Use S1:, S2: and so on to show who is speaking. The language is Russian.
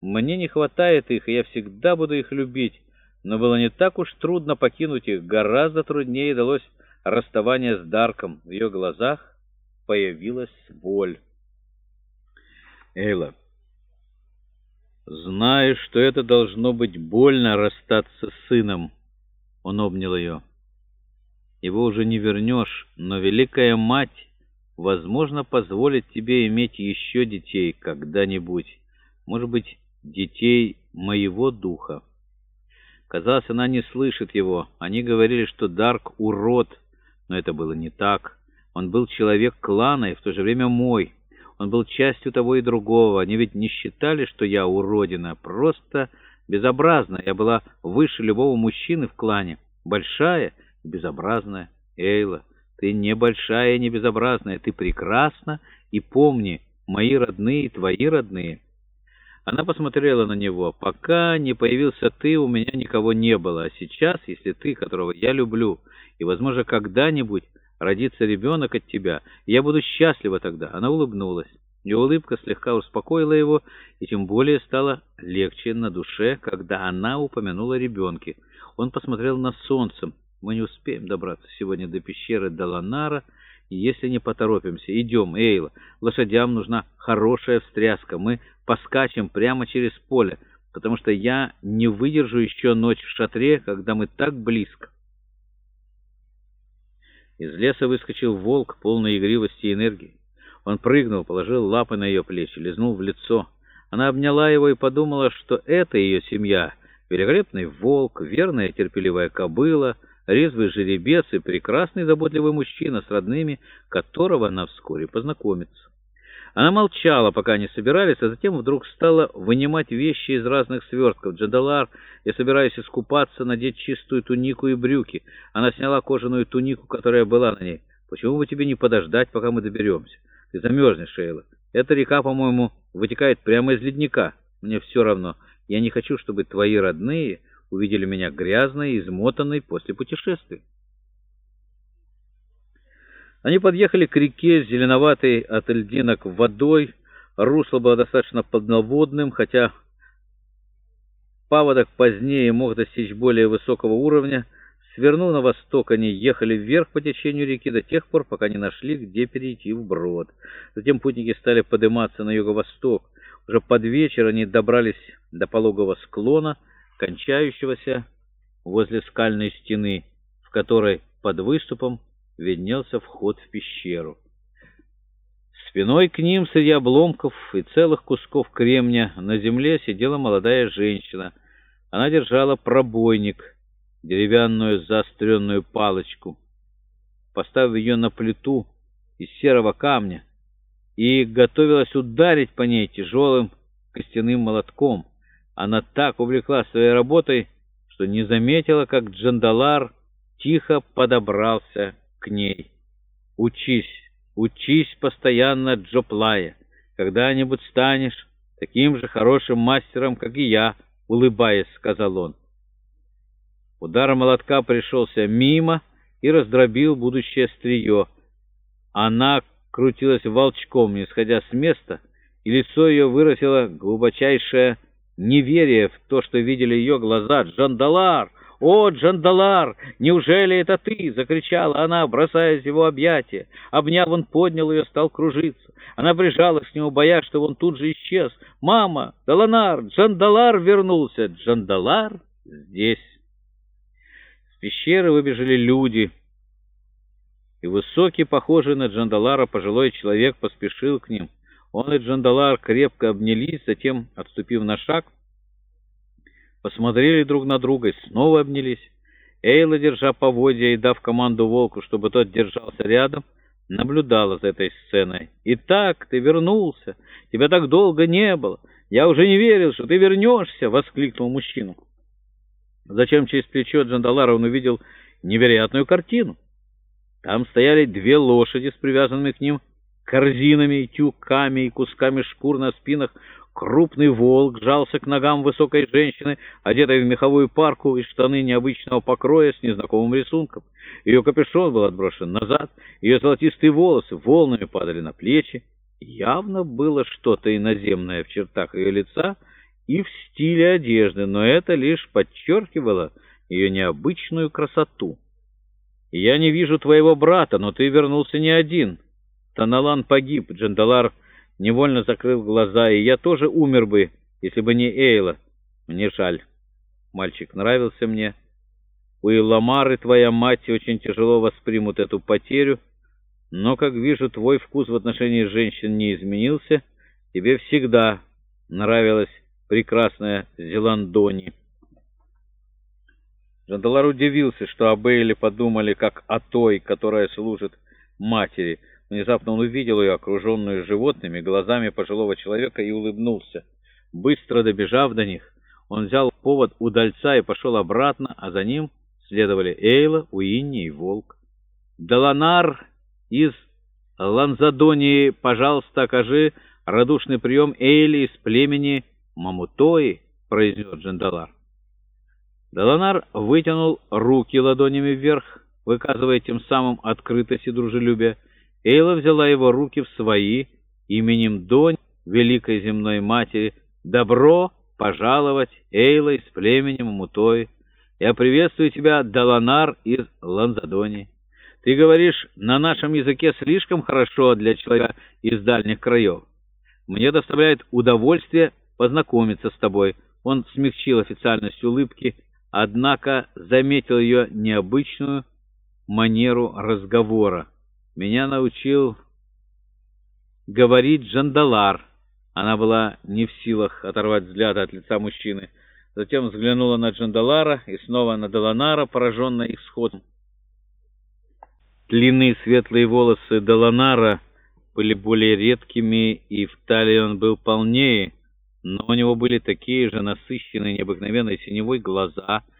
S1: Мне не хватает их, и я всегда буду их любить. Но было не так уж трудно покинуть их. Гораздо труднее далось расставание с Дарком. В ее глазах появилась боль. Эйла, знаешь, что это должно быть больно расстаться с сыном. Он обнял ее. Его уже не вернешь, но Великая Мать, возможно, позволит тебе иметь еще детей когда-нибудь. Может быть, детей моего духа. Казалось, она не слышит его. Они говорили, что Дарк — урод, но это было не так. Он был человек клана и в то же время мой. Он был частью того и другого. Они ведь не считали, что я уродина. Просто безобразно. Я была выше любого мужчины в клане. Большая и безобразная. Эйла, ты не большая и не безобразная. Ты прекрасна. И помни, мои родные и твои родные — она посмотрела на него. «Пока не появился ты, у меня никого не было. А сейчас, если ты, которого я люблю, и, возможно, когда-нибудь родится ребенок от тебя, я буду счастлива тогда». Она улыбнулась. Ее улыбка слегка успокоила его, и тем более стало легче на душе, когда она упомянула ребенке. Он посмотрел на солнце. «Мы не успеем добраться сегодня до пещеры Даланара, если не поторопимся. Идем, Эйла. Лошадям нужна хорошая встряска. Мы поскачем прямо через поле, потому что я не выдержу еще ночь в шатре, когда мы так близко. Из леса выскочил волк, полный игривости и энергии. Он прыгнул, положил лапы на ее плечи, лизнул в лицо. Она обняла его и подумала, что это ее семья. Великолепный волк, верная терпеливая кобыла — резвый жеребец и прекрасный заботливый мужчина с родными, которого она вскоре познакомится. Она молчала, пока они собирались, а затем вдруг стала вынимать вещи из разных свертков. Джадалар, я собираюсь искупаться, надеть чистую тунику и брюки. Она сняла кожаную тунику, которая была на ней. Почему бы тебе не подождать, пока мы доберемся? Ты замерзнешь, Шейла. Эта река, по-моему, вытекает прямо из ледника. Мне все равно. Я не хочу, чтобы твои родные увидели меня грязной и измотанной после путешествия. Они подъехали к реке, зеленоватой от льдинок водой. Русло было достаточно полноводным, хотя паводок позднее мог достичь более высокого уровня. Свернув на восток, они ехали вверх по течению реки до тех пор, пока не нашли, где перейти вброд. Затем путники стали подниматься на юго-восток. Уже под вечер они добрались до пологого склона, кончающегося возле скальной стены, в которой под выступом виднелся вход в пещеру. Спиной к ним среди обломков и целых кусков кремня на земле сидела молодая женщина. Она держала пробойник, деревянную заостренную палочку. Поставив ее на плиту из серого камня, и готовилась ударить по ней тяжелым костяным молотком. Она так увлеклась своей работой, что не заметила, как Джандалар тихо подобрался к ней. «Учись, учись постоянно, Джоплая. Когда-нибудь станешь таким же хорошим мастером, как и я», — улыбаясь, сказал он. Удар молотка пришелся мимо и раздробил будущее стрие. Она крутилась волчком, не сходя с места, и лицо ее выразило глубочайшее неверие в то, что видели ее глаза. «Джандалар! О, Джандалар! Неужели это ты?» — закричала она, бросаясь в его объятия. Обняв, он поднял ее, стал кружиться. Она прижалась к нему, боясь, что он тут же исчез. «Мама! Даланар! Джандалар вернулся!» «Джандалар здесь!» С пещеры выбежали люди, и высокий, похожий на Джандалара, пожилой человек поспешил к ним. Он и Джандалар крепко обнялись, затем, отступив на шаг, посмотрели друг на друга и снова обнялись. Эйла, держа поводья и дав команду волку, чтобы тот держался рядом, наблюдала за этой сценой. «Итак, ты вернулся! Тебя так долго не было! Я уже не верил, что ты вернешься!» — воскликнул мужчину. Зачем через плечо Джандалара он увидел невероятную картину. Там стояли две лошади с привязанными к ним корзинами, тюками и кусками шкур на спинах, крупный волк жался к ногам высокой женщины, одетой в меховую парку и штаны необычного покроя с незнакомым рисунком. Ее капюшон был отброшен назад, ее золотистые волосы волнами падали на плечи. Явно было что-то иноземное в чертах ее лица и в стиле одежды, но это лишь подчеркивало ее необычную красоту. «Я не вижу твоего брата, но ты вернулся не один. Таналан погиб», — Джандалар невольно закрыл глаза, «и я тоже умер бы, если бы не Эйла. Мне жаль. Мальчик нравился мне. У Иламары твоя мать очень тяжело воспримут эту потерю, но, как вижу, твой вкус в отношении женщин не изменился. Тебе всегда нравилась прекрасная Зеландони». Жандалар удивился, что об Эйле подумали как о той, которая служит матери. Внезапно он увидел ее, окруженную животными, глазами пожилого человека, и улыбнулся. Быстро добежав до них, он взял повод удальца и пошел обратно, а за ним следовали Эйла, Уинни и Волк. «Даланар из Ланзадонии, пожалуйста, окажи радушный прием Эйли из племени Мамутои», — произнес Джандалар. Даланар вытянул руки ладонями вверх, выказывая тем самым открытость и дружелюбие. Эйла взяла его руки в свои, именем Донь, великой земной матери. «Добро пожаловать, Эйла из племени Мамутой. Я приветствую тебя, Даланар из Ланзадони. Ты говоришь на нашем языке слишком хорошо для человека из дальних краев. Мне доставляет удовольствие познакомиться с тобой». Он смягчил официальность улыбки, однако заметил ее необычную манеру разговора. Меня научил говорить Джандалар. Она была не в силах оторвать взгляд от лица мужчины. Затем взглянула на Джандалара и снова на Даланара, пораженная их сходом. Длинные светлые волосы Даланара были более редкими, и в талии он был полнее, но у него были такие же насыщенные необыкновенной синевой глаза —